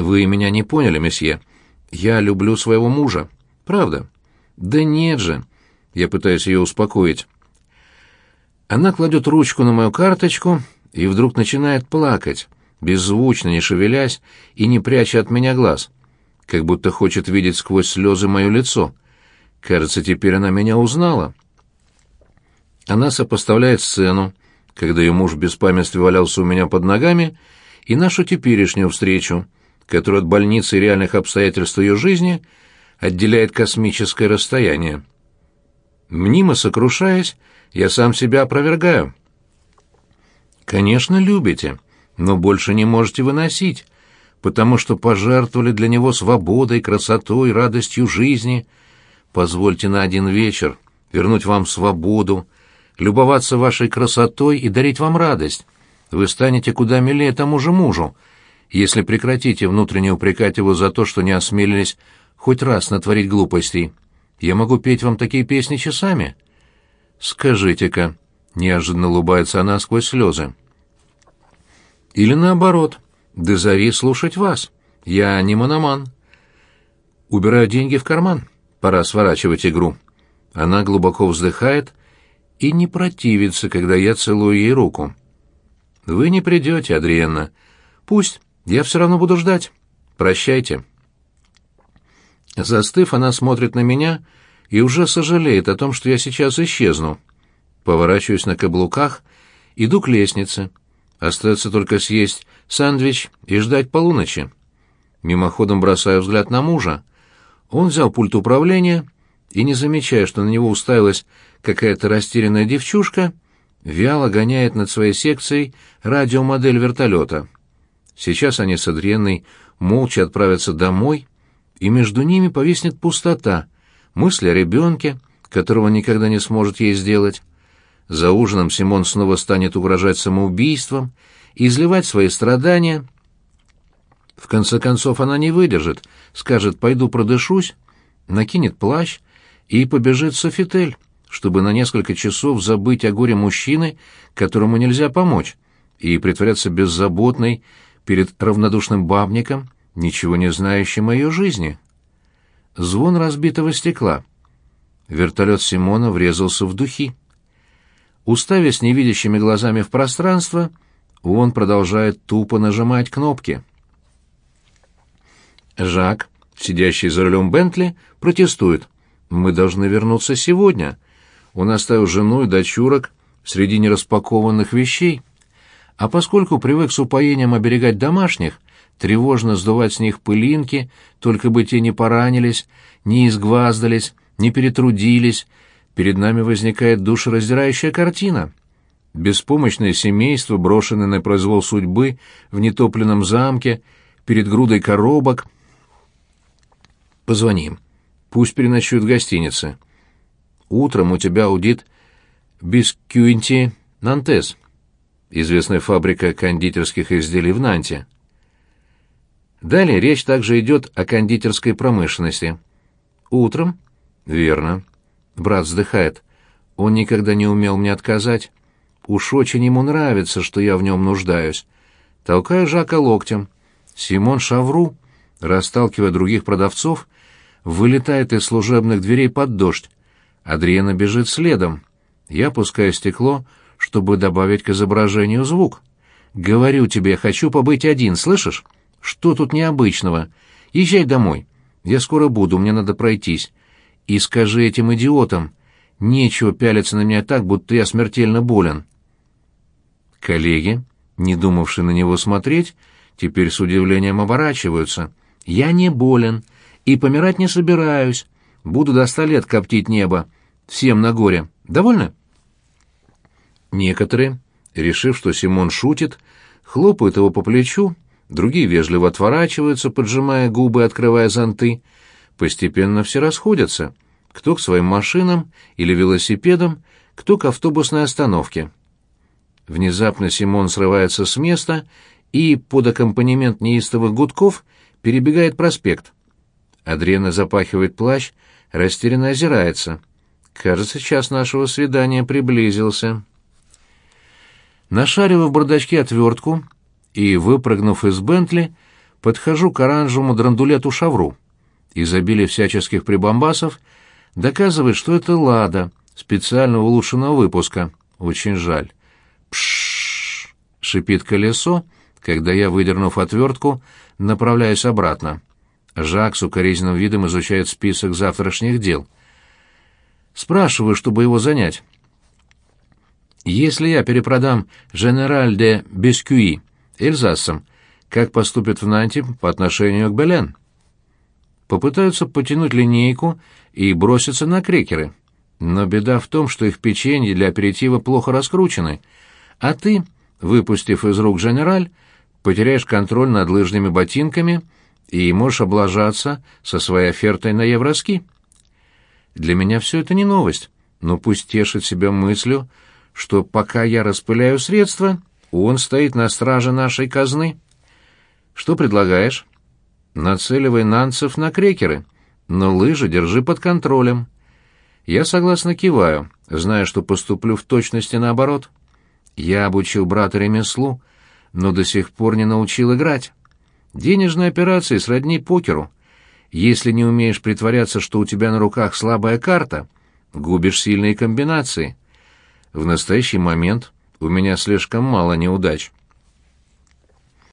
«Вы меня не поняли, месье. Я люблю своего мужа. Правда?» «Да нет же!» Я пытаюсь ее успокоить. Она кладет ручку на мою карточку и вдруг начинает плакать, беззвучно, не шевелясь и не пряча от меня глаз, как будто хочет видеть сквозь слезы мое лицо. Кажется, теперь она меня узнала. Она сопоставляет сцену, когда ее муж в беспамятстве валялся у меня под ногами, и нашу теперешнюю встречу, которую от больницы и реальных обстоятельств ее жизни отделяет космическое расстояние. Мнимо сокрушаясь, я сам себя опровергаю. Конечно, любите, но больше не можете выносить, потому что пожертвовали для него свободой, красотой, радостью жизни. Позвольте на один вечер вернуть вам свободу, любоваться вашей красотой и дарить вам радость. Вы станете куда милее тому же мужу, если прекратите внутренне упрекать его за то, что не осмелились хоть раз натворить глупостей. Я могу петь вам такие песни часами. Скажите-ка, неожиданно улыбается она сквозь слезы. Или наоборот, до зари слушать вас. Я не мономан. Убираю деньги в карман. Пора сворачивать игру. Она глубоко вздыхает и не противится, когда я целую ей руку. Вы не придете, Адриенна. Пусть, я все равно буду ждать. Прощайте. Застыв, она смотрит на меня и уже сожалеет о том, что я сейчас исчезну. Поворачиваюсь на каблуках, иду к лестнице. Остается только съесть сэндвич и ждать полуночи. Мимоходом бросаю взгляд на мужа. Он взял пульт управления и, не замечая, что на него уставилась какая-то растерянная девчушка, вяло гоняет над своей секцией радиомодель вертолета. Сейчас они с Адриенной молча отправятся домой, и между ними повиснет пустота, мысль о ребенке, которого никогда не сможет ей сделать. За ужином Симон снова станет угрожать самоубийством, изливать свои страдания. В конце концов она не выдержит, скажет «пойду продышусь», накинет плащ и побежит в Софитель, чтобы на несколько часов забыть о горе мужчины, которому нельзя помочь, и притворяться беззаботной перед равнодушным бабником, ничего не знающим о ее жизни. Звон разбитого стекла. Вертолет Симона врезался в духи. Уставясь невидящими глазами в пространство, он продолжает тупо нажимать кнопки. Жак, сидящий за рулем Бентли, протестует. «Мы должны вернуться сегодня. Он оставил жену и дочурок среди нераспакованных вещей. А поскольку привык с упоением оберегать домашних, тревожно сдувать с них пылинки, только бы те не поранились, не изгваздались, не перетрудились, перед нами возникает душераздирающая картина. Беспомощное семейство, брошенное на произвол судьбы в нетопленном замке, перед грудой коробок. Позвоним. Пусть переночуют в гостинице. Утром у тебя аудит Бискюинти Нантес, известная фабрика кондитерских изделий в Нанте. Далее речь также идет о кондитерской промышленности. Утром? Верно. Брат вздыхает. Он никогда не умел мне отказать. Уж очень ему нравится, что я в нем нуждаюсь. Толкаю Жака локтем. Симон Шавру, расталкивая других продавцов, вылетает из служебных дверей под дождь. Адриена бежит следом. Я пускаю стекло, чтобы добавить к изображению звук. «Говорю тебе, хочу побыть один, слышишь?» Что тут необычного? Езжай домой. Я скоро буду, мне надо пройтись. И скажи этим идиотам, нечего пялиться на меня так, будто я смертельно болен. Коллеги, не думавшие на него смотреть, теперь с удивлением оборачиваются. Я не болен и помирать не собираюсь. Буду до ста лет коптить небо. Всем на горе. Довольны? Некоторые, решив, что Симон шутит, хлопают его по плечу другие вежливо отворачиваются, поджимая губы, открывая зонты. Постепенно все расходятся, кто к своим машинам или велосипедам, кто к автобусной остановке. Внезапно Симон срывается с места и под аккомпанемент неистовых гудков перебегает проспект. Адрена запахивает плащ, растерянно озирается. Кажется, час нашего свидания приблизился. Нашаривая в бардачке отвертку, и, выпрыгнув из Бентли, подхожу к оранжевому драндулету шавру. Изобилие всяческих прибамбасов доказывает, что это лада, специально улучшенного выпуска. Очень жаль. Пшшш! шипит колесо, когда я, выдернув отвертку, направляюсь обратно. Жак с укоризненным видом изучает список завтрашних дел. Спрашиваю, чтобы его занять. Если я перепродам «Женераль де Бескюи» Эльзасом, как поступят в Нанте по отношению к Белен? Попытаются потянуть линейку и броситься на крекеры. Но беда в том, что их печенье для аперитива плохо раскручены, а ты, выпустив из рук «Женераль», потеряешь контроль над лыжными ботинками и можешь облажаться со своей офертой на евроски. Для меня все это не новость, но пусть тешит себя мыслью, что пока я распыляю средства, он стоит на страже нашей казны. Что предлагаешь? Нацеливай нанцев на крекеры, но лыжи держи под контролем. Я согласно киваю, зная, что поступлю в точности наоборот. Я обучил брата ремеслу, но до сих пор не научил играть. Денежные операции сродни покеру. Если не умеешь притворяться, что у тебя на руках слабая карта, губишь сильные комбинации. В настоящий момент у меня слишком мало неудач.